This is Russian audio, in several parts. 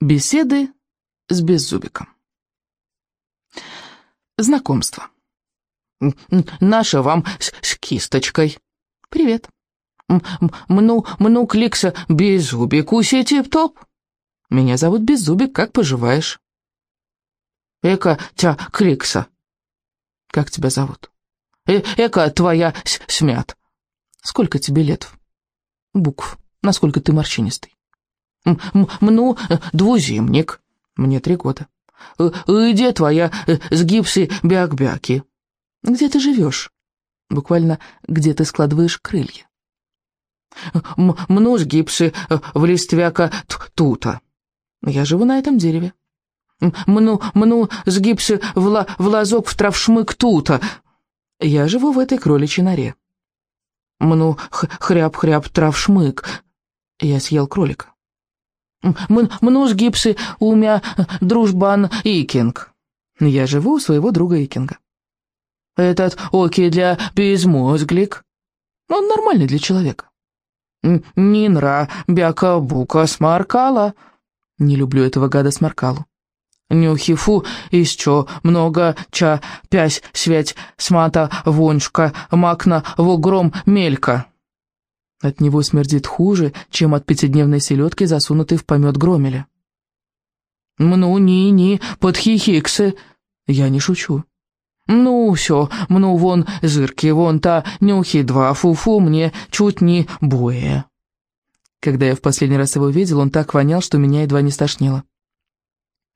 Беседы с Беззубиком. Знакомство. Наша вам с, с кисточкой. Привет. Мну, мну кликса Беззубик, усе тип-топ. Меня зовут Беззубик, как поживаешь? Эка тя кликса. Как тебя зовут? Э Эка твоя смят. Сколько тебе лет? Букв. Насколько ты морщинистый? Мну э, двузимник. Мне три года. Э, где твоя э, с гипсы бяк-бяки? Где ты живешь? Буквально, где ты складываешь крылья. Мну с гипсы в листвяка тута. Я живу на этом дереве. Мну, мну с гипсы в, ла, в лазок в травшмык тута. Я живу в этой кроличьей норе. Мну хряб-хряб травшмык. Я съел кролика. Мнуж гипсы у меня дружбан Икинг. Я живу у своего друга Икинга. Этот оки для безмозглик. Он нормальный для человека. Нинра, бяка-бука, смаркала. Не люблю этого гада смаркалу. Нюхифу, исчо, много, ча, пясь, свять, смата, воншка, макна, вогром, мелька. От него смердит хуже, чем от пятидневной селедки, засунутой в помет громеля. «Мну, ни-ни, подхихиксы!» Я не шучу. «Ну, все, мну вон зырки, вон та, нюхи два, фу-фу, мне чуть не боя». Когда я в последний раз его видел, он так вонял, что меня едва не стошнило.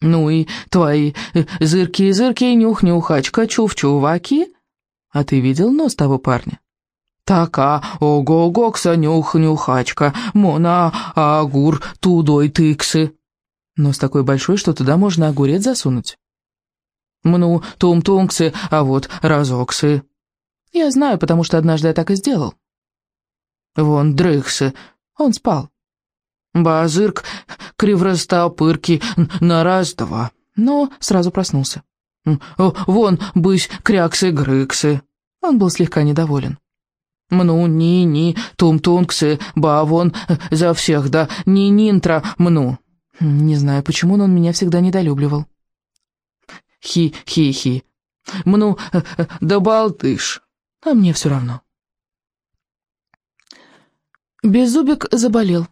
«Ну и твои зырки-зырки, нюх-нюхачка, чув-чуваки?» «А ты видел нос того парня?» Така, ого-гокса, нюх-нюхачка, мона, агур, тудой тыксы. Нос такой большой, что туда можно огурец засунуть. Мну, тум-тунксы, а вот разоксы. Я знаю, потому что однажды я так и сделал. Вон дрыхсы, он спал. Базырк, кривростопырки, на раз-два, но сразу проснулся. Вон, бысь, кряксы-грыксы. Он был слегка недоволен. Мну, ни-ни, тум-тунксы, бавон, за всех, да, ни-нинтра, мну. Не знаю, почему, но он меня всегда недолюбливал. Хи-хи-хи. Мну, да болтыш. А мне все равно. Беззубик заболел.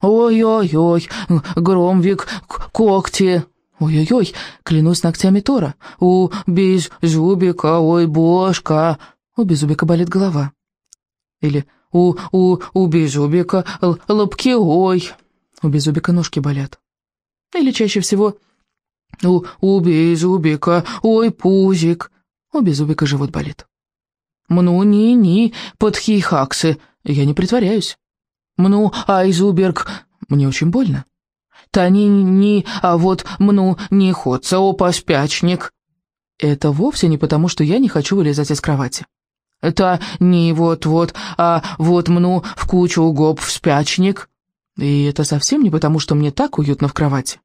Ой-ой-ой, громвик, когти. Ой-ой-ой, клянусь ногтями Тора. У беззубика, ой, бошка. У беззубика болит голова. Или у, у, у Беззубика лобки, ой, у Беззубика ножки болят. Или чаще всего у, у Беззубика, ой, пузик, у Беззубика живот болит. Мну ни-ни, подхихаксы, я не притворяюсь. Мну айзуберг, мне очень больно. Та ни-ни, а вот мну не ходца, опа, спячник. Это вовсе не потому, что я не хочу вылезать из кровати. Это не вот-вот, а вот мну в кучу гоп в спячник. И это совсем не потому, что мне так уютно в кровати.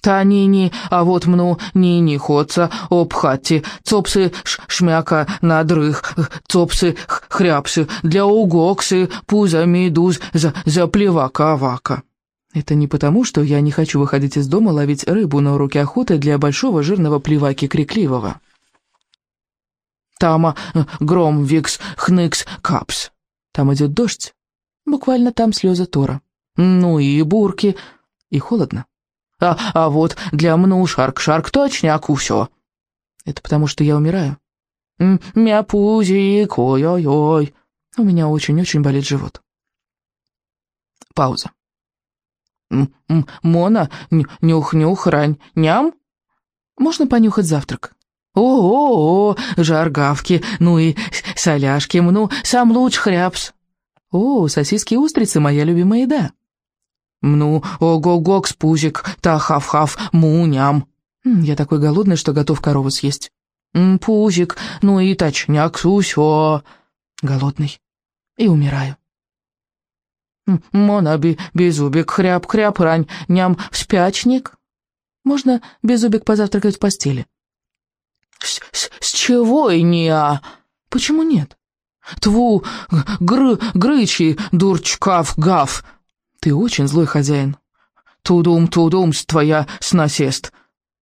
Та ни-ни, а вот мну ни-ни ходца, обхати, цопсы шмяка надрых, цопсы хряпсы, для угоксы, пуза медуз, за, заплевака-авака. Это не потому, что я не хочу выходить из дома ловить рыбу на уроке охоты для большого жирного плеваки крикливого. Тама, э, гром, викс, хныкс, капс. Там идет дождь. Буквально там слезы Тора. Ну и бурки. И холодно. А, а вот для мну шарк-шарк точняк все. Это потому, что я умираю. Мяпузик, ой-ой-ой. У меня очень-очень болит живот. Пауза. Мона, нюх-нюх, рань, ням? Можно понюхать завтрак? О-о-о, жаргавки, ну и соляшки, ну, сам луч хряпс. О, сосиски и устрицы, моя любимая еда. Ну, ого-го, кспузик, та-хав-хав, му-ням. Я такой голодный, что готов корову съесть. Пузик, ну и точняк, усё. Голодный. И умираю. Монаби, беззубик, хряп-хряп, рань, ням, спячник. Можно беззубик позавтракать в постели? С, с, с чего и не а? Почему нет? Тву, гры, грычи, дурчкав, гав. Ты очень злой хозяин. тудум-тудум, твоя снасест,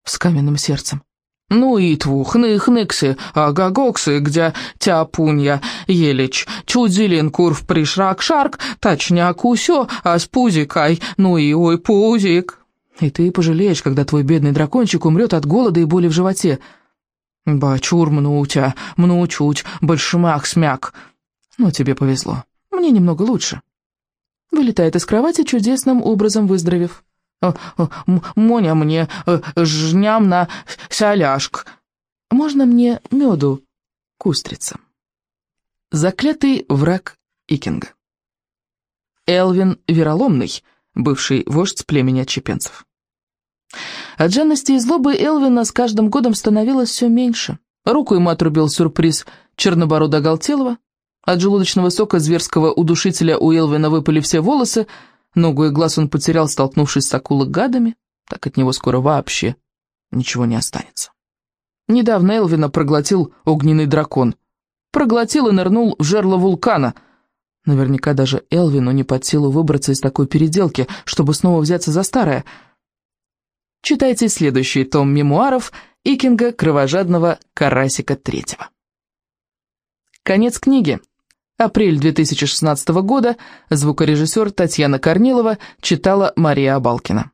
с каменным сердцем. Ну и твух, ных-ныксы, агагоксы, где тяпунья, елич, чудзилин курв пришрак шарк, точняк усё, а с пузикай, ну и ой пузик. И ты пожалеешь, когда твой бедный дракончик умрет от голода и боли в животе. Бачур мнутя, мнучуть, большмак-смяк. Ну, тебе повезло. Мне немного лучше. Вылетает из кровати, чудесным образом выздоровев. О, о, Моня мне э, жням на соляшк. Можно мне меду, кустрица? Заклятый враг Икинга. Элвин Вероломный, бывший вождь племени отчепенцев. От жадности и злобы Элвина с каждым годом становилось все меньше. Руку ему отрубил сюрприз черноборода Галтелова. От желудочного сока зверского удушителя у Элвина выпали все волосы, Ногу и глаз он потерял, столкнувшись с акулой-гадами, так от него скоро вообще ничего не останется. Недавно Элвина проглотил огненный дракон. Проглотил и нырнул в жерло вулкана. Наверняка даже Элвину не под силу выбраться из такой переделки, чтобы снова взяться за старое. Читайте следующий том мемуаров Икинга Кровожадного Карасика Третьего. Конец книги. Апрель 2016 года. Звукорежиссер Татьяна Корнилова читала Мария Абалкина.